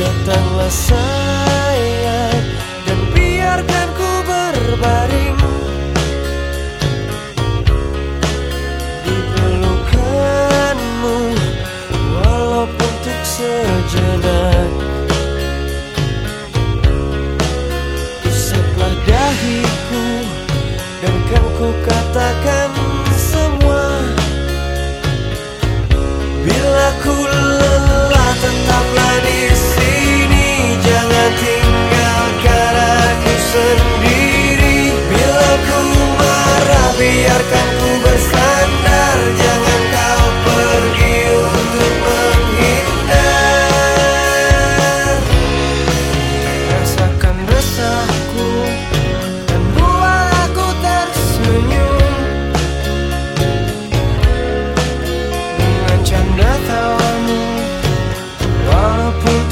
Datanglah sayang Dan biarkan ku berbaring Di pelukanmu Walaupun untuk sejenak. Usaplah dahiku Dan kan ku katakan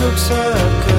looks like. good.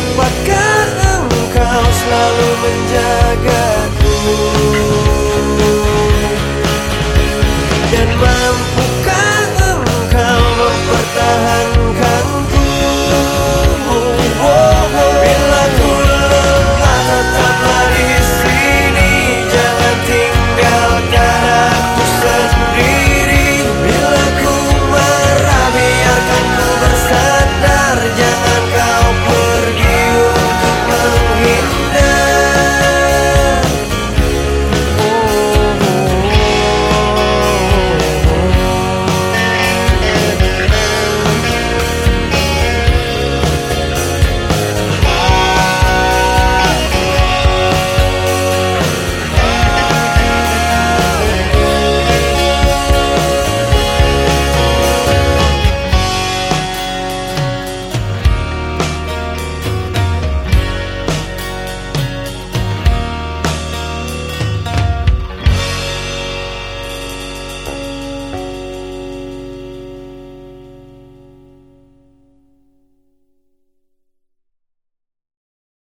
dapatkah engkau selalu menjaga